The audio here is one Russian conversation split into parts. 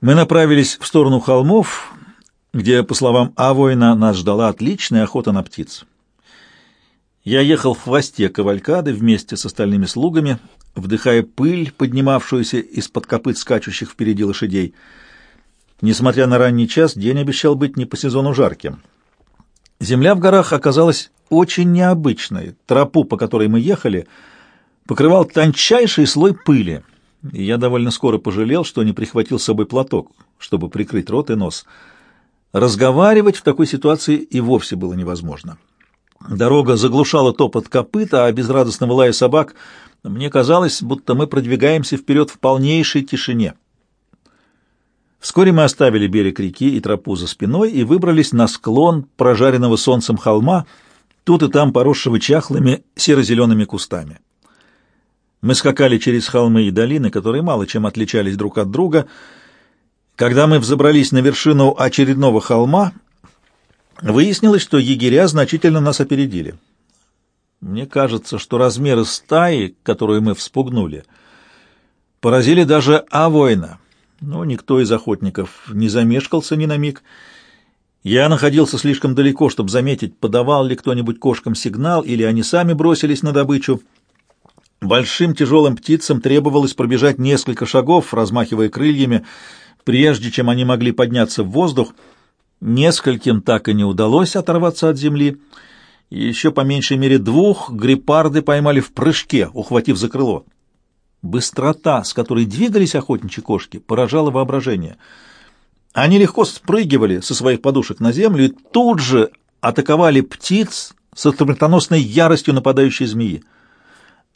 Мы направились в сторону холмов, где, по словам Авойна, нас ждала отличная охота на птиц. Я ехал в хвосте кавалькады вместе с остальными слугами, вдыхая пыль, поднимавшуюся из-под копыт скачущих впереди лошадей. Несмотря на ранний час, день обещал быть не по сезону жарким. Земля в горах оказалась очень необычной. Тропу, по которой мы ехали, покрывал тончайший слой пыли, я довольно скоро пожалел, что не прихватил с собой платок, чтобы прикрыть рот и нос. Разговаривать в такой ситуации и вовсе было невозможно. Дорога заглушала топот копыт, а безрадостного лая собак мне казалось, будто мы продвигаемся вперед в полнейшей тишине. Вскоре мы оставили берег реки и тропу за спиной и выбрались на склон прожаренного солнцем холма, тут и там поросшего чахлыми серо-зелеными кустами. Мы скакали через холмы и долины, которые мало чем отличались друг от друга. Когда мы взобрались на вершину очередного холма, выяснилось, что егеря значительно нас опередили. Мне кажется, что размеры стаи, которую мы вспугнули, поразили даже Авойна — но никто из охотников не замешкался ни на миг. Я находился слишком далеко, чтобы заметить, подавал ли кто-нибудь кошкам сигнал, или они сами бросились на добычу. Большим тяжелым птицам требовалось пробежать несколько шагов, размахивая крыльями, прежде чем они могли подняться в воздух. Нескольким так и не удалось оторваться от земли. Еще по меньшей мере двух грепарды поймали в прыжке, ухватив за крыло. Быстрота, с которой двигались охотничьи кошки, поражала воображение. Они легко спрыгивали со своих подушек на землю и тут же атаковали птиц со смертоносной яростью нападающей змеи.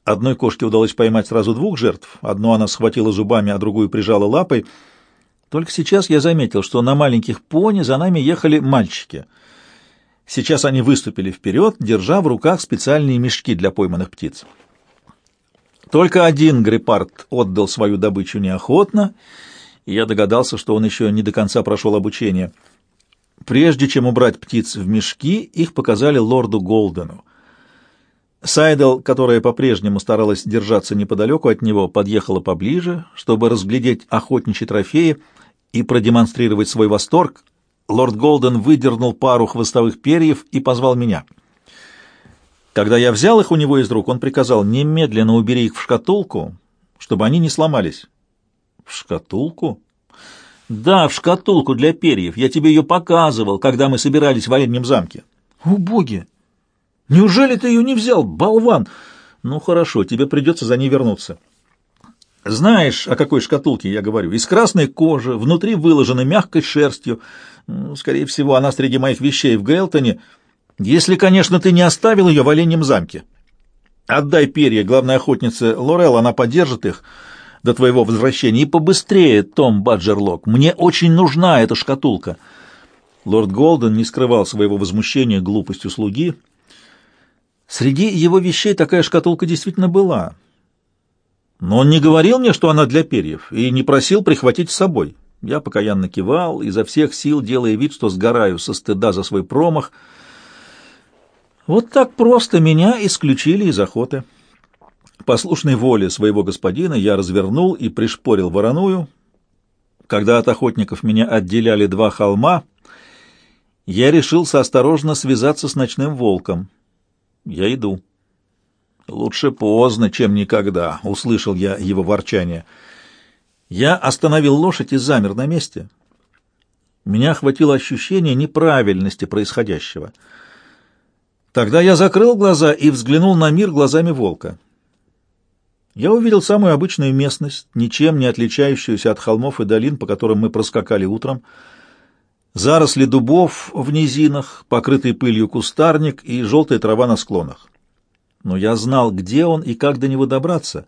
Одной кошке удалось поймать сразу двух жертв. Одну она схватила зубами, а другую прижала лапой. Только сейчас я заметил, что на маленьких пони за нами ехали мальчики. Сейчас они выступили вперед, держа в руках специальные мешки для пойманных птиц. Только один грепард отдал свою добычу неохотно, и я догадался, что он еще не до конца прошел обучение. Прежде чем убрать птиц в мешки, их показали лорду Голдену. Сайдел, которая по-прежнему старалась держаться неподалеку от него, подъехала поближе, чтобы разглядеть охотничьи трофеи и продемонстрировать свой восторг. Лорд Голден выдернул пару хвостовых перьев и позвал меня — когда я взял их у него из рук, он приказал немедленно убери их в шкатулку, чтобы они не сломались. В шкатулку? Да, в шкатулку для перьев. Я тебе ее показывал, когда мы собирались в Оленьем замке. О, боги! Неужели ты ее не взял, болван? Ну, хорошо, тебе придется за ней вернуться. Знаешь, о какой шкатулке я говорю? Из красной кожи, внутри выложена мягкой шерстью. Скорее всего, она среди моих вещей в Гейлтоне — если, конечно, ты не оставил ее в оленьем замке. Отдай перья главной охотнице Лорел, она поддержит их до твоего возвращения. И побыстрее, Том Баджерлок. Мне очень нужна эта шкатулка. Лорд Голден не скрывал своего возмущения глупостью слуги. Среди его вещей такая шкатулка действительно была. Но он не говорил мне, что она для перьев, и не просил прихватить с собой. Я покаянно кивал, изо всех сил делая вид, что сгораю со стыда за свой промах — вот так просто меня исключили из охоты. Послушной воле своего господина я развернул и пришпорил вороную. Когда от охотников меня отделяли два холма, я решился осторожно связаться с ночным волком. Я иду. «Лучше поздно, чем никогда», — услышал я его ворчание. Я остановил лошадь и замер на месте. Меня охватило ощущение неправильности происходящего — Тогда я закрыл глаза и взглянул на мир глазами волка. Я увидел самую обычную местность, ничем не отличающуюся от холмов и долин, по которым мы проскакали утром. Заросли дубов в низинах, покрытый пылью кустарник и желтая трава на склонах. Но я знал, где он и как до него добраться.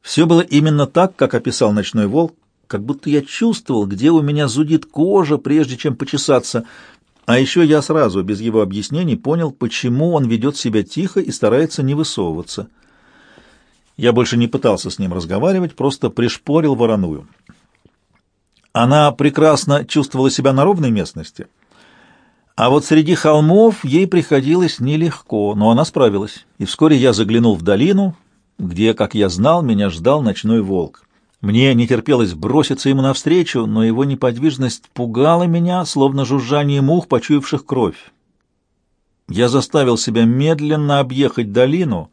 Все было именно так, как описал ночной волк, как будто я чувствовал, где у меня зудит кожа, прежде чем почесаться — а еще я сразу, без его объяснений, понял, почему он ведет себя тихо и старается не высовываться. Я больше не пытался с ним разговаривать, просто пришпорил вороную. Она прекрасно чувствовала себя на ровной местности, а вот среди холмов ей приходилось нелегко, но она справилась, и вскоре я заглянул в долину, где, как я знал, меня ждал ночной волк. Мне не терпелось броситься ему навстречу, но его неподвижность пугала меня, словно жужжание мух, почуявших кровь. Я заставил себя медленно объехать долину,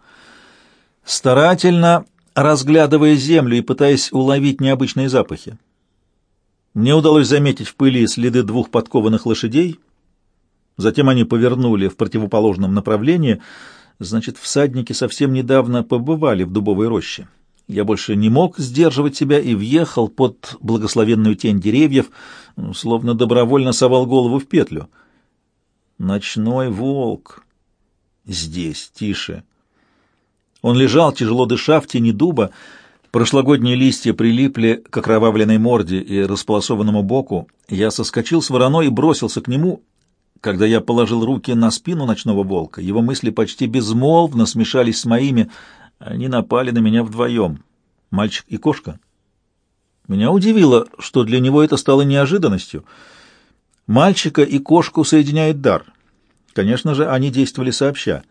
старательно разглядывая землю и пытаясь уловить необычные запахи. Мне удалось заметить в пыли следы двух подкованных лошадей. Затем они повернули в противоположном направлении. Значит, всадники совсем недавно побывали в дубовой роще. Я больше не мог сдерживать себя и въехал под благословенную тень деревьев, словно добровольно совал голову в петлю. Ночной волк. Здесь, тише. Он лежал, тяжело дыша, в тени дуба. Прошлогодние листья прилипли к окровавленной морде и располосованному боку. Я соскочил с вороной и бросился к нему. Когда я положил руки на спину ночного волка, его мысли почти безмолвно смешались с моими, они напали на меня вдвоем. Мальчик и кошка. Меня удивило, что для него это стало неожиданностью. Мальчика и кошку соединяет дар. Конечно же, они действовали сообща.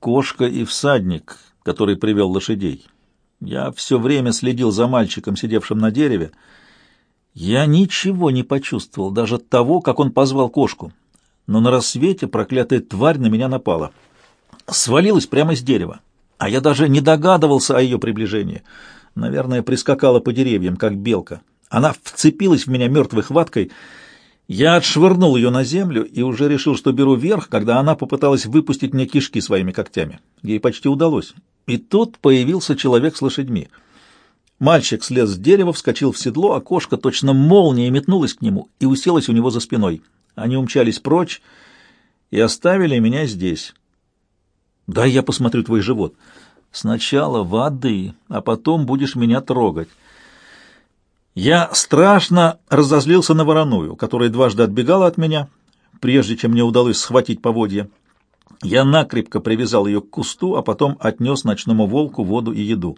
Кошка и всадник, который привел лошадей. Я все время следил за мальчиком, сидевшим на дереве. Я ничего не почувствовал, даже того, как он позвал кошку. Но на рассвете проклятая тварь на меня напала. Свалилась прямо с дерева а я даже не догадывался о ее приближении. Наверное, прискакала по деревьям, как белка. Она вцепилась в меня мертвой хваткой. Я отшвырнул ее на землю и уже решил, что беру верх, когда она попыталась выпустить мне кишки своими когтями. Ей почти удалось. И тут появился человек с лошадьми. Мальчик слез с дерева, вскочил в седло, а кошка точно молнией метнулась к нему и уселась у него за спиной. Они умчались прочь и оставили меня здесь. Дай я посмотрю твой живот. Сначала воды, а потом будешь меня трогать. Я страшно разозлился на вороную, которая дважды отбегала от меня, прежде чем мне удалось схватить поводья. Я накрепко привязал ее к кусту, а потом отнес ночному волку воду и еду.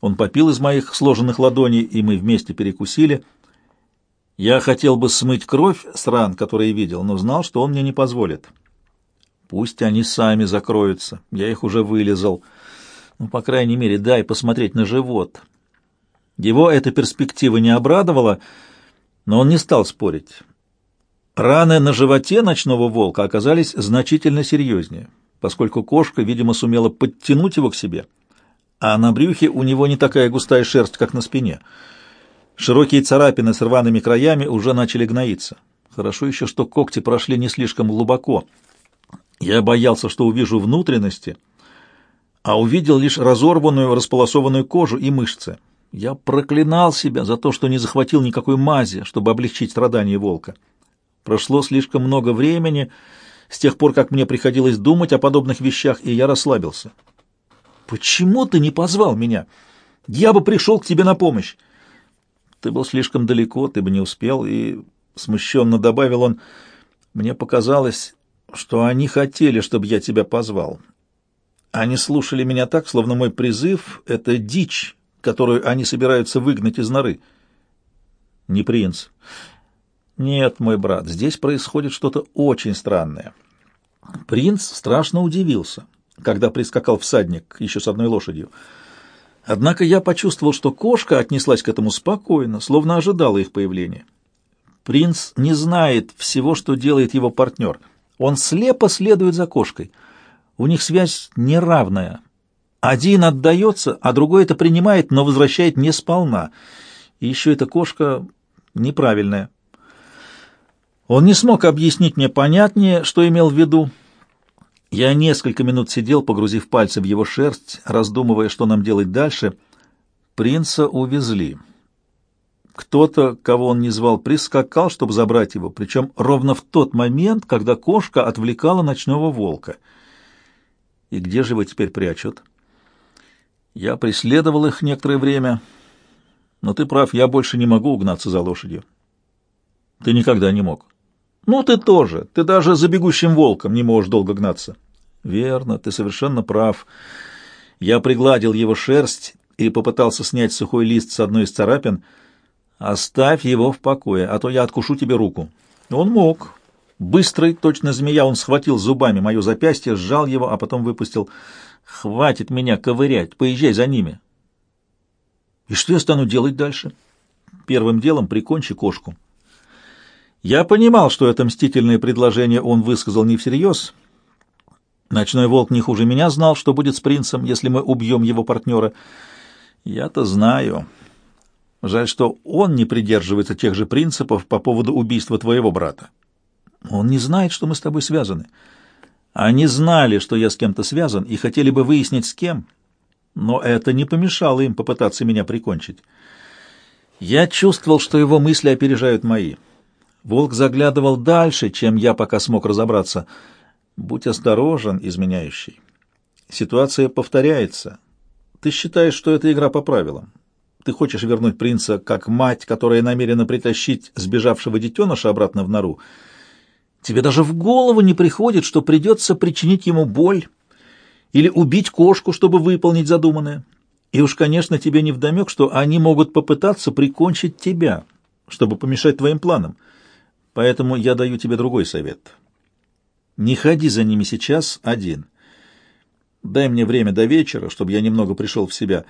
Он попил из моих сложенных ладоней, и мы вместе перекусили. Я хотел бы смыть кровь с ран, которые видел, но знал, что он мне не позволит. Пусть они сами закроются. Я их уже вылезал. Ну, по крайней мере, дай посмотреть на живот. Его эта перспектива не обрадовала, но он не стал спорить. Раны на животе ночного волка оказались значительно серьезнее, поскольку кошка, видимо, сумела подтянуть его к себе, а на брюхе у него не такая густая шерсть, как на спине. Широкие царапины с рваными краями уже начали гноиться. Хорошо еще, что когти прошли не слишком глубоко — я боялся, что увижу внутренности, а увидел лишь разорванную, располосованную кожу и мышцы. Я проклинал себя за то, что не захватил никакой мази, чтобы облегчить страдания волка. Прошло слишком много времени с тех пор, как мне приходилось думать о подобных вещах, и я расслабился. «Почему ты не позвал меня? Я бы пришел к тебе на помощь!» «Ты был слишком далеко, ты бы не успел», и смущенно добавил он, «Мне показалось, что они хотели, чтобы я тебя позвал. Они слушали меня так, словно мой призыв — это дичь, которую они собираются выгнать из норы. Не принц. Нет, мой брат, здесь происходит что-то очень странное. Принц страшно удивился, когда прискакал всадник еще с одной лошадью. Однако я почувствовал, что кошка отнеслась к этому спокойно, словно ожидала их появления. Принц не знает всего, что делает его партнер — он слепо следует за кошкой. У них связь неравная. Один отдается, а другой это принимает, но возвращает не сполна. И еще эта кошка неправильная. Он не смог объяснить мне понятнее, что имел в виду. Я несколько минут сидел, погрузив пальцы в его шерсть, раздумывая, что нам делать дальше. Принца увезли. Кто-то, кого он не звал, прискакал, чтобы забрать его, причем ровно в тот момент, когда кошка отвлекала ночного волка. И где же его теперь прячут? Я преследовал их некоторое время, но ты прав, я больше не могу угнаться за лошадью. Ты никогда не мог. Ну, ты тоже. Ты даже за бегущим волком не можешь долго гнаться. Верно, ты совершенно прав. Я пригладил его шерсть и попытался снять сухой лист с одной из царапин — «Оставь его в покое, а то я откушу тебе руку». Он мог. Быстрый, точно змея, он схватил зубами мое запястье, сжал его, а потом выпустил. «Хватит меня ковырять, поезжай за ними». И что я стану делать дальше? Первым делом прикончи кошку. Я понимал, что это мстительное предложение он высказал не всерьез. Ночной волк не хуже меня знал, что будет с принцем, если мы убьем его партнера. Я-то знаю. Жаль, что он не придерживается тех же принципов по поводу убийства твоего брата. Он не знает, что мы с тобой связаны. Они знали, что я с кем-то связан, и хотели бы выяснить, с кем. Но это не помешало им попытаться меня прикончить. Я чувствовал, что его мысли опережают мои. Волк заглядывал дальше, чем я пока смог разобраться. Будь осторожен, изменяющий. Ситуация повторяется. Ты считаешь, что это игра по правилам. Ты хочешь вернуть принца как мать, которая намерена притащить сбежавшего детеныша обратно в нору. Тебе даже в голову не приходит, что придется причинить ему боль или убить кошку, чтобы выполнить задуманное. И уж, конечно, тебе не вдомек, что они могут попытаться прикончить тебя, чтобы помешать твоим планам. Поэтому я даю тебе другой совет. Не ходи за ними сейчас один. Дай мне время до вечера, чтобы я немного пришел в себя.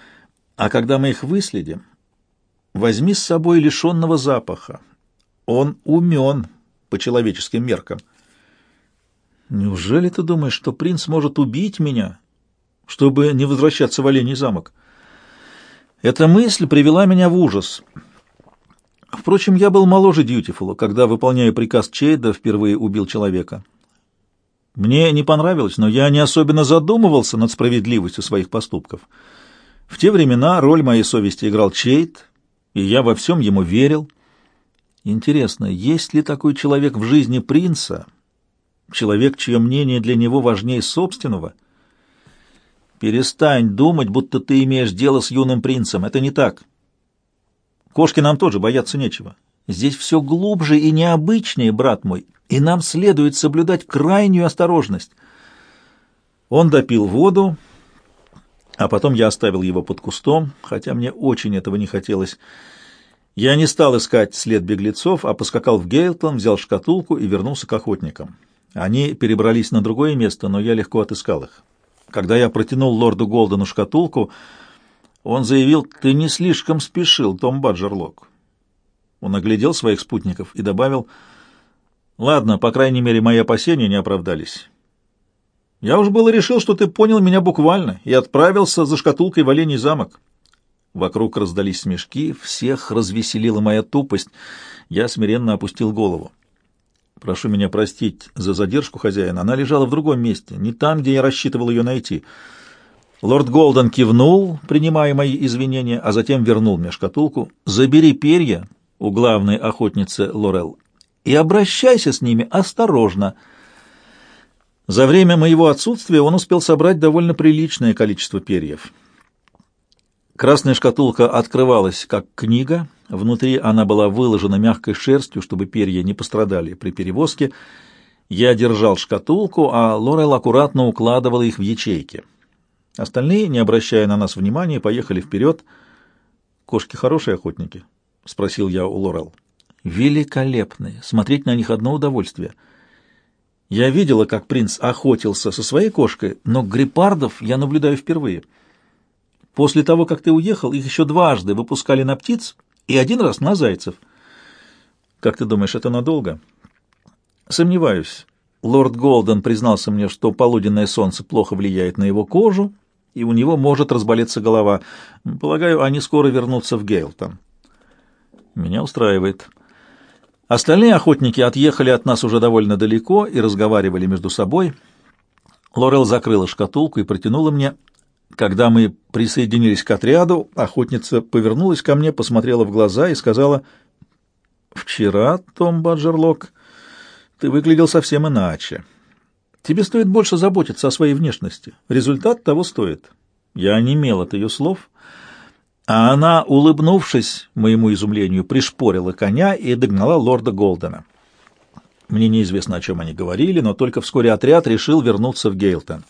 А когда мы их выследим, возьми с собой лишенного запаха. Он умен по человеческим меркам. Неужели ты думаешь, что принц может убить меня, чтобы не возвращаться в Оленей замок? Эта мысль привела меня в ужас — Впрочем, я был моложе Дьютифула, когда, выполняя приказ Чейда, впервые убил человека. Мне не понравилось, но я не особенно задумывался над справедливостью своих поступков. В те времена роль моей совести играл Чейд, и я во всем ему верил. Интересно, есть ли такой человек в жизни принца, человек, чье мнение для него важнее собственного? Перестань думать, будто ты имеешь дело с юным принцем. Это не так. Кошки нам тоже бояться нечего. Здесь все глубже и необычнее, брат мой, и нам следует соблюдать крайнюю осторожность. Он допил воду, а потом я оставил его под кустом, хотя мне очень этого не хотелось. Я не стал искать след беглецов, а поскакал в Гейлтон, взял шкатулку и вернулся к охотникам. Они перебрались на другое место, но я легко отыскал их. Когда я протянул лорду Голдену шкатулку, он заявил, ты не слишком спешил, Том Баджерлок. Он оглядел своих спутников и добавил, ладно, по крайней мере, мои опасения не оправдались. Я уж было решил, что ты понял меня буквально, и отправился за шкатулкой в Оленей замок. Вокруг раздались смешки, всех развеселила моя тупость. Я смиренно опустил голову. Прошу меня простить за задержку хозяина. Она лежала в другом месте, не там, где я рассчитывал ее найти. Лорд Голден кивнул, принимая мои извинения, а затем вернул мне шкатулку. «Забери перья у главной охотницы Лорел и обращайся с ними осторожно». За время моего отсутствия он успел собрать довольно приличное количество перьев. Красная шкатулка открывалась как книга, внутри она была выложена мягкой шерстью, чтобы перья не пострадали при перевозке. Я держал шкатулку, а Лорел аккуратно укладывала их в ячейки. Остальные, не обращая на нас внимания, поехали вперед. «Кошки хорошие охотники?» — спросил я у Лорел. «Великолепные! Смотреть на них одно удовольствие. Я видела, как принц охотился со своей кошкой, но грипардов я наблюдаю впервые. После того, как ты уехал, их еще дважды выпускали на птиц и один раз на зайцев. Как ты думаешь, это надолго?» «Сомневаюсь». Лорд Голден признался мне, что полуденное солнце плохо влияет на его кожу, и у него может разболеться голова. Полагаю, они скоро вернутся в Гейлтон. Меня устраивает. Остальные охотники отъехали от нас уже довольно далеко и разговаривали между собой. Лорел закрыла шкатулку и протянула мне. Когда мы присоединились к отряду, охотница повернулась ко мне, посмотрела в глаза и сказала, «Вчера, Том Баджерлок, ты выглядел совсем иначе». Тебе стоит больше заботиться о своей внешности. Результат того стоит. Я онемел от ее слов, а она, улыбнувшись моему изумлению, пришпорила коня и догнала лорда Голдена. Мне неизвестно, о чем они говорили, но только вскоре отряд решил вернуться в Гейлтон.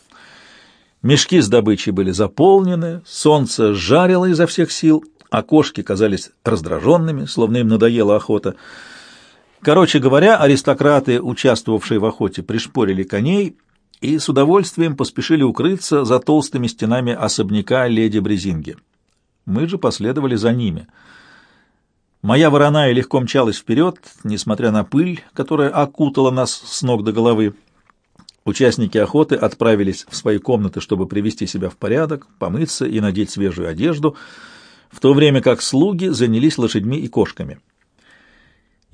Мешки с добычей были заполнены, солнце жарило изо всех сил, а кошки казались раздраженными, словно им надоела охота — Короче говоря, аристократы, участвовавшие в охоте, пришпорили коней и с удовольствием поспешили укрыться за толстыми стенами особняка леди Брезинги. Мы же последовали за ними. Моя вороная легко мчалась вперед, несмотря на пыль, которая окутала нас с ног до головы. Участники охоты отправились в свои комнаты, чтобы привести себя в порядок, помыться и надеть свежую одежду, в то время как слуги занялись лошадьми и кошками.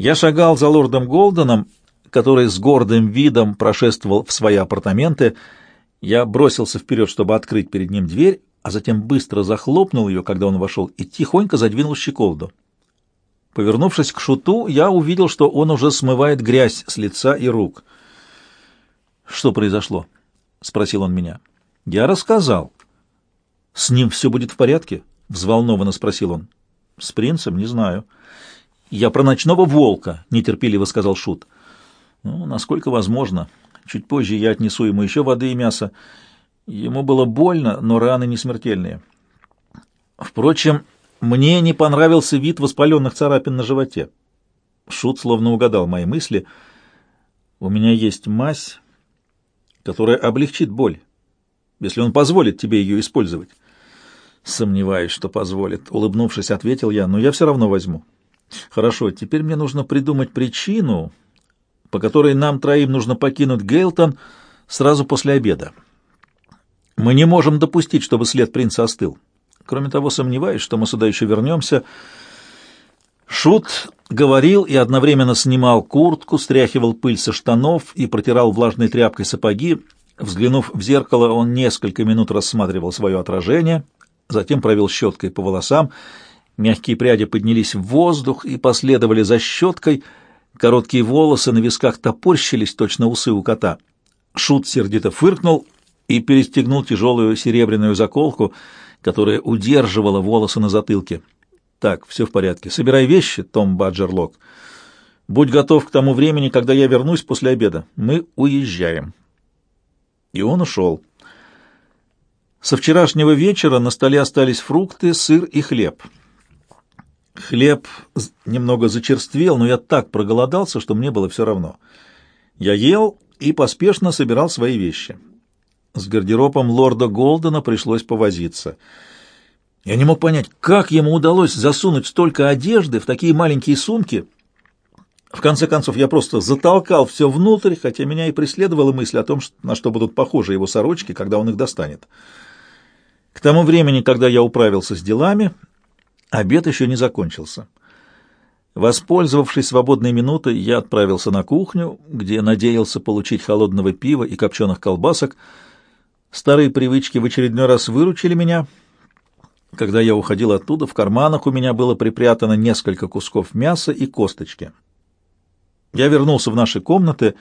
Я шагал за лордом Голденом, который с гордым видом прошествовал в свои апартаменты. Я бросился вперед, чтобы открыть перед ним дверь, а затем быстро захлопнул ее, когда он вошел, и тихонько задвинул щеколду. Повернувшись к шуту, я увидел, что он уже смывает грязь с лица и рук — «Что произошло?» — спросил он меня. «Я рассказал». «С ним все будет в порядке?» — взволнованно спросил он. «С принцем? Не знаю». «Я про ночного волка», — нетерпеливо сказал Шут. «Ну, насколько возможно. Чуть позже я отнесу ему еще воды и мяса. Ему было больно, но раны не смертельные. Впрочем, мне не понравился вид воспаленных царапин на животе». Шут словно угадал мои мысли. «У меня есть мазь» которая облегчит боль, если он позволит тебе ее использовать. Сомневаюсь, что позволит, улыбнувшись, ответил я, но я все равно возьму. Хорошо, теперь мне нужно придумать причину, по которой нам троим нужно покинуть Гейлтон сразу после обеда. Мы не можем допустить, чтобы след принца остыл. Кроме того, сомневаюсь, что мы сюда еще вернемся. Шут говорил и одновременно снимал куртку, стряхивал пыль со штанов и протирал влажной тряпкой сапоги. Взглянув в зеркало, он несколько минут рассматривал свое отражение, затем провел щеткой по волосам. Мягкие пряди поднялись в воздух и последовали за щеткой. Короткие волосы на висках топорщились, точно усы у кота. Шут сердито фыркнул и перестегнул тяжелую серебряную заколку, которая удерживала волосы на затылке. Так, все в порядке. Собирай вещи, Том Баджерлок. Будь готов к тому времени, когда я вернусь после обеда. Мы уезжаем. И он ушел. Со вчерашнего вечера на столе остались фрукты, сыр и хлеб. Хлеб немного зачерствел, но я так проголодался, что мне было все равно. Я ел и поспешно собирал свои вещи. С гардеробом лорда Голдена пришлось повозиться — я не мог понять, как ему удалось засунуть столько одежды в такие маленькие сумки. В конце концов, я просто затолкал все внутрь, хотя меня и преследовала мысль о том, на что будут похожи его сорочки, когда он их достанет. К тому времени, когда я управился с делами, обед еще не закончился. Воспользовавшись свободной минутой, я отправился на кухню, где надеялся получить холодного пива и копченых колбасок. Старые привычки в очередной раз выручили меня — когда я уходил оттуда, в карманах у меня было припрятано несколько кусков мяса и косточки. Я вернулся в наши комнаты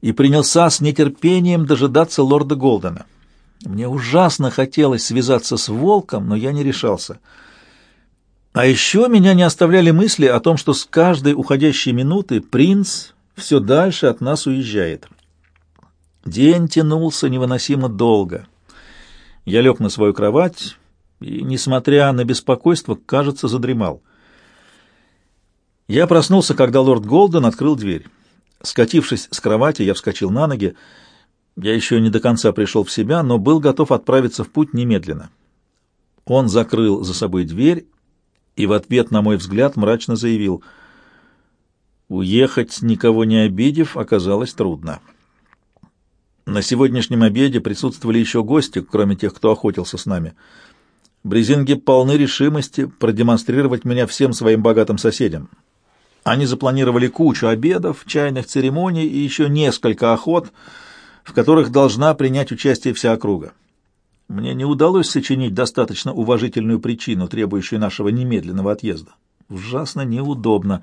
и принялся с нетерпением дожидаться лорда Голдена. Мне ужасно хотелось связаться с волком, но я не решался. А еще меня не оставляли мысли о том, что с каждой уходящей минуты принц все дальше от нас уезжает. День тянулся невыносимо долго. Я лег на свою кровать и, несмотря на беспокойство, кажется, задремал. Я проснулся, когда лорд Голден открыл дверь. Скатившись с кровати, я вскочил на ноги. Я еще не до конца пришел в себя, но был готов отправиться в путь немедленно. Он закрыл за собой дверь и в ответ на мой взгляд мрачно заявил «Уехать, никого не обидев, оказалось трудно». На сегодняшнем обеде присутствовали еще гости, кроме тех, кто охотился с нами — Брезинги полны решимости продемонстрировать меня всем своим богатым соседям. Они запланировали кучу обедов, чайных церемоний и еще несколько охот, в которых должна принять участие вся округа. Мне не удалось сочинить достаточно уважительную причину, требующую нашего немедленного отъезда. Ужасно неудобно.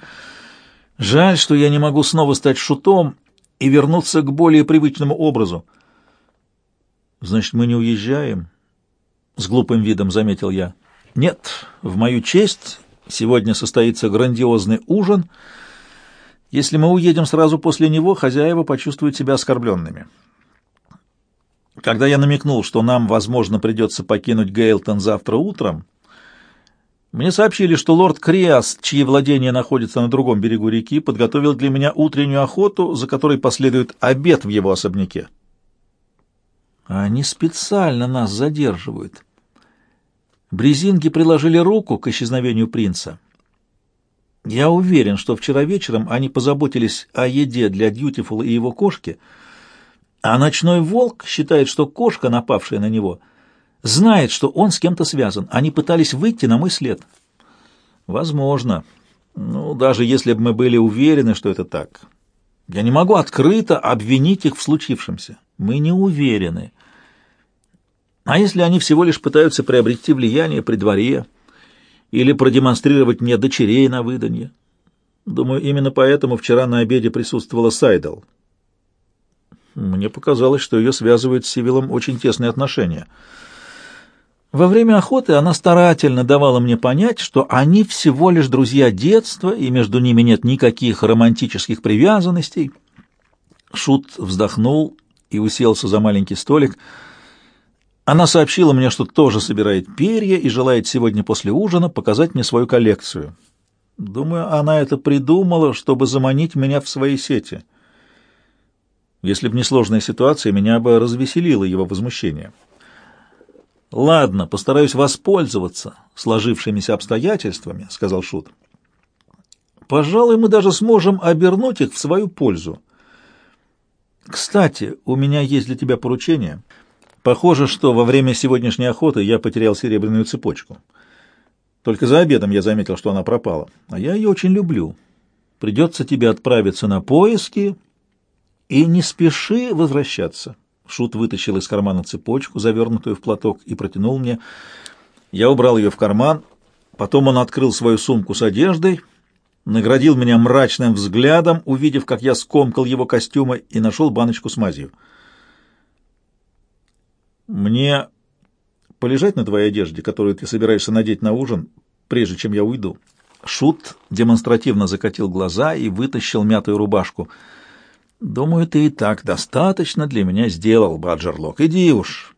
Жаль, что я не могу снова стать шутом и вернуться к более привычному образу. Значит, мы не уезжаем? — с глупым видом заметил я. «Нет, в мою честь сегодня состоится грандиозный ужин. Если мы уедем сразу после него, хозяева почувствуют себя оскорбленными». Когда я намекнул, что нам, возможно, придется покинуть Гейлтон завтра утром, мне сообщили, что лорд Криас, чьи владения находятся на другом берегу реки, подготовил для меня утреннюю охоту, за которой последует обед в его особняке. Они специально нас задерживают. Брезинги приложили руку к исчезновению принца. Я уверен, что вчера вечером они позаботились о еде для Дьютифула и его кошки, а ночной волк считает, что кошка, напавшая на него, знает, что он с кем-то связан. Они пытались выйти на мой след. Возможно. Ну, даже если бы мы были уверены, что это так. Я не могу открыто обвинить их в случившемся. Мы не уверены. А если они всего лишь пытаются приобрести влияние при дворе или продемонстрировать мне дочерей на выданье? Думаю, именно поэтому вчера на обеде присутствовала Сайдл. Мне показалось, что ее связывают с Сивилом очень тесные отношения. Во время охоты она старательно давала мне понять, что они всего лишь друзья детства, и между ними нет никаких романтических привязанностей. Шут вздохнул и уселся за маленький столик. Она сообщила мне, что тоже собирает перья и желает сегодня после ужина показать мне свою коллекцию. Думаю, она это придумала, чтобы заманить меня в свои сети. Если бы не сложная ситуация, меня бы развеселило его возмущение. «Ладно, постараюсь воспользоваться сложившимися обстоятельствами», — сказал Шут. «Пожалуй, мы даже сможем обернуть их в свою пользу. Кстати, у меня есть для тебя поручение. Похоже, что во время сегодняшней охоты я потерял серебряную цепочку. Только за обедом я заметил, что она пропала. А я ее очень люблю. Придется тебе отправиться на поиски и не спеши возвращаться». Шут вытащил из кармана цепочку, завернутую в платок, и протянул мне. Я убрал ее в карман. Потом он открыл свою сумку с одеждой, наградил меня мрачным взглядом, увидев, как я скомкал его костюмы, и нашел баночку с мазью. «Мне полежать на твоей одежде, которую ты собираешься надеть на ужин, прежде чем я уйду?» Шут демонстративно закатил глаза и вытащил мятую рубашку — «Думаю, ты и так достаточно для меня сделал, Баджерлок. Иди уж».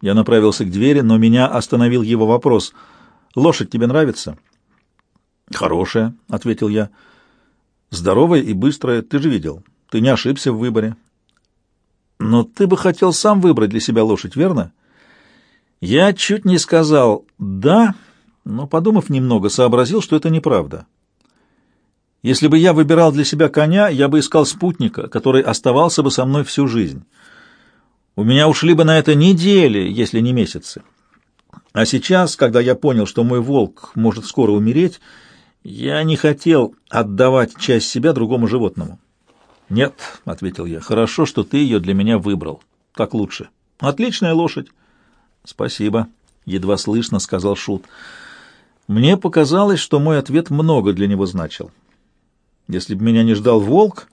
Я направился к двери, но меня остановил его вопрос. «Лошадь тебе нравится?» «Хорошая», — ответил я. «Здоровая и быстрая, ты же видел. Ты не ошибся в выборе». «Но ты бы хотел сам выбрать для себя лошадь, верно?» Я чуть не сказал «да», но, подумав немного, сообразил, что это неправда. Если бы я выбирал для себя коня, я бы искал спутника, который оставался бы со мной всю жизнь. У меня ушли бы на это недели, если не месяцы. А сейчас, когда я понял, что мой волк может скоро умереть, я не хотел отдавать часть себя другому животному. «Нет», — ответил я, — «хорошо, что ты ее для меня выбрал. Так лучше. Отличная лошадь». «Спасибо», — едва слышно сказал Шут. Мне показалось, что мой ответ много для него значил. Если бы меня не ждал волк,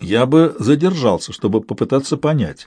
я бы задержался, чтобы попытаться понять.